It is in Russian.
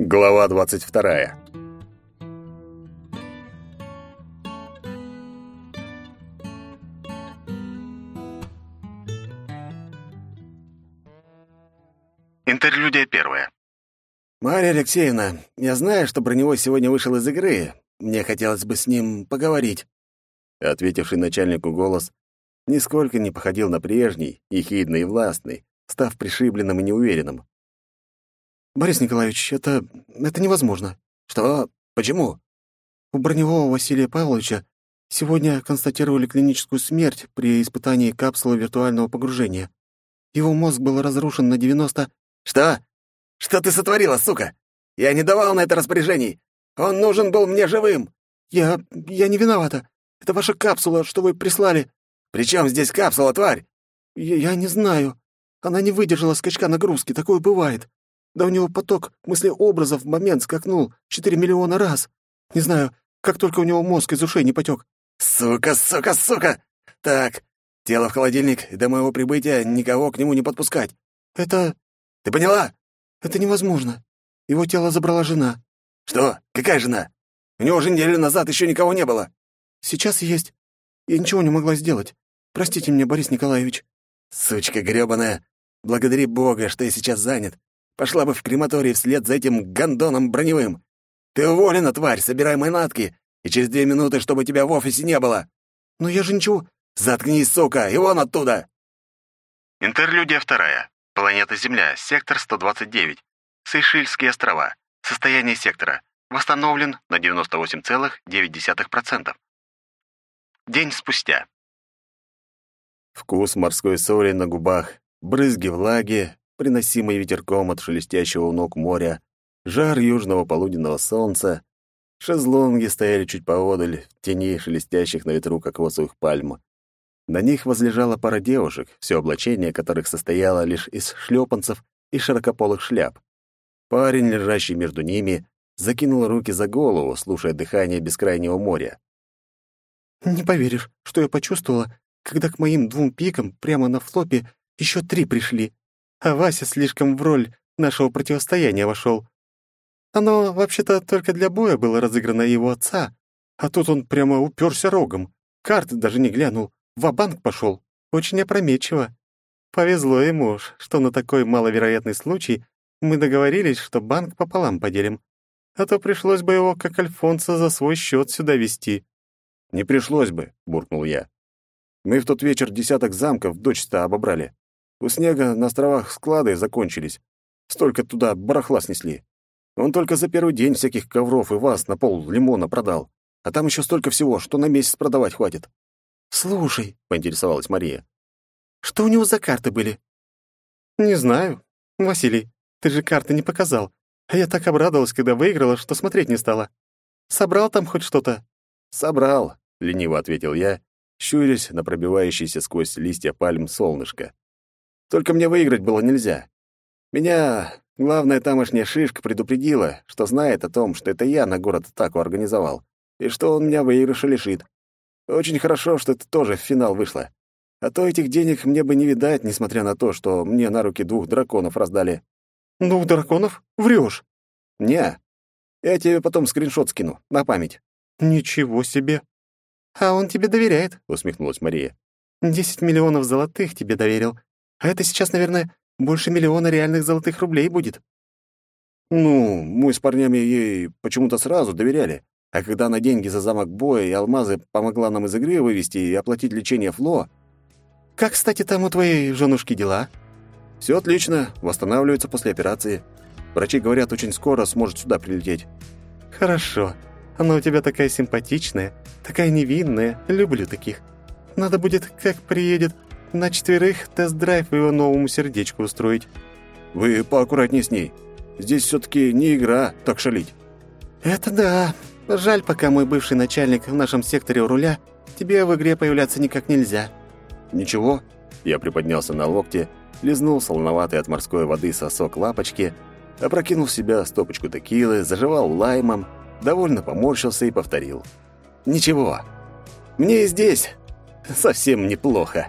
Глава 22. Интерлюдия первая. «Марья Алексеевна, я знаю, что Броневой сегодня вышел из игры. Мне хотелось бы с ним поговорить». Ответивший начальнику голос нисколько не походил на прежний, ехидный и властный, став пришибленным и неуверенным. «Борис Николаевич, это... это невозможно». «Что? Почему?» «У броневого Василия Павловича сегодня констатировали клиническую смерть при испытании капсулы виртуального погружения. Его мозг был разрушен на 90...» «Что? Что ты сотворила, сука? Я не давал на это распоряжений. Он нужен был мне живым». «Я... я не виновата. Это ваша капсула, что вы прислали». «При чем здесь капсула, тварь?» я, «Я не знаю. Она не выдержала скачка нагрузки, такое бывает. Да у него поток мыслеобразов в момент скакнул четыре миллиона раз. Не знаю, как только у него мозг из ушей не потек. Сука, сука, сука! Так, тело в холодильник, и до моего прибытия никого к нему не подпускать. Это... Ты поняла? Это невозможно. Его тело забрала жена. Что? Какая жена? У него же неделю назад еще никого не было. Сейчас есть. Я ничего не могла сделать. Простите меня, Борис Николаевич. Сучка грёбаная. Благодари Бога, что я сейчас занят. Пошла бы в крематорий вслед за этим гондоном броневым. Ты уволена, тварь, собирай манатки, и через две минуты, чтобы тебя в офисе не было. Но я же ничего... Заткнись, сука, и вон оттуда!» Интерлюдия вторая. Планета Земля, сектор 129. Сейшельские острова. Состояние сектора. Восстановлен на 98,9%. День спустя. Вкус морской соли на губах, брызги влаги, приносимый ветерком от шелестящего ног моря, жар южного полуденного солнца. Шезлонги стояли чуть поодаль, в тени шелестящих на ветру кокосовых пальм. На них возлежала пара девушек, все облачение которых состояло лишь из шлепанцев и широкополых шляп. Парень, лежащий между ними, закинул руки за голову, слушая дыхание бескрайнего моря. «Не поверишь, что я почувствовала, когда к моим двум пикам прямо на флопе еще три пришли а Вася слишком в роль нашего противостояния вошел. Оно, вообще-то, только для боя было разыграно его отца, а тут он прямо уперся рогом, карты даже не глянул, в банк пошел. Очень опрометчиво. Повезло ему, что на такой маловероятный случай мы договорились, что банк пополам поделим. А то пришлось бы его, как Альфонса, за свой счет сюда вести. «Не пришлось бы», — буркнул я. «Мы в тот вечер десяток замков дочисто обобрали. У снега на островах склады закончились. Столько туда барахла снесли. Он только за первый день всяких ковров и ваз на пол лимона продал. А там еще столько всего, что на месяц продавать хватит. «Слушай», — поинтересовалась Мария, — «что у него за карты были?» «Не знаю. Василий, ты же карты не показал. А я так обрадовалась, когда выиграла, что смотреть не стала. Собрал там хоть что-то?» «Собрал», — лениво ответил я, щурясь на пробивающееся сквозь листья пальм солнышко. Только мне выиграть было нельзя. Меня главная тамошняя шишка предупредила, что знает о том, что это я на город атаку организовал, и что он меня выигрыша лишит. Очень хорошо, что это тоже в финал вышло. А то этих денег мне бы не видать, несмотря на то, что мне на руки двух драконов раздали. Двух драконов? Врешь? Не. Я тебе потом скриншот скину, на память. Ничего себе. А он тебе доверяет, усмехнулась Мария. Десять миллионов золотых тебе доверил, а это сейчас, наверное, больше миллиона реальных золотых рублей будет. Ну, мы с парнями ей почему-то сразу доверяли. А когда она деньги за замок боя и алмазы помогла нам из игры вывести и оплатить лечение Фло... Как, кстати, там у твоей женушки дела? Все отлично, восстанавливается после операции. Врачи говорят, очень скоро сможет сюда прилететь. Хорошо. Она у тебя такая симпатичная, такая невинная. Люблю таких. Надо будет, как приедет, на четверых тест-драйв его новому сердечку устроить. Вы поаккуратнее с ней. Здесь все-таки не игра, так шалить. Это да. Жаль, пока мой бывший начальник в нашем секторе у руля, тебе в игре появляться никак нельзя. Ничего. Я приподнялся на локте, лизнул солоноватый от морской воды сосок лапочки, опрокинул в себя стопочку текилы, заживал лаймом, довольно поморщился и повторил. «Ничего. Мне и здесь совсем неплохо».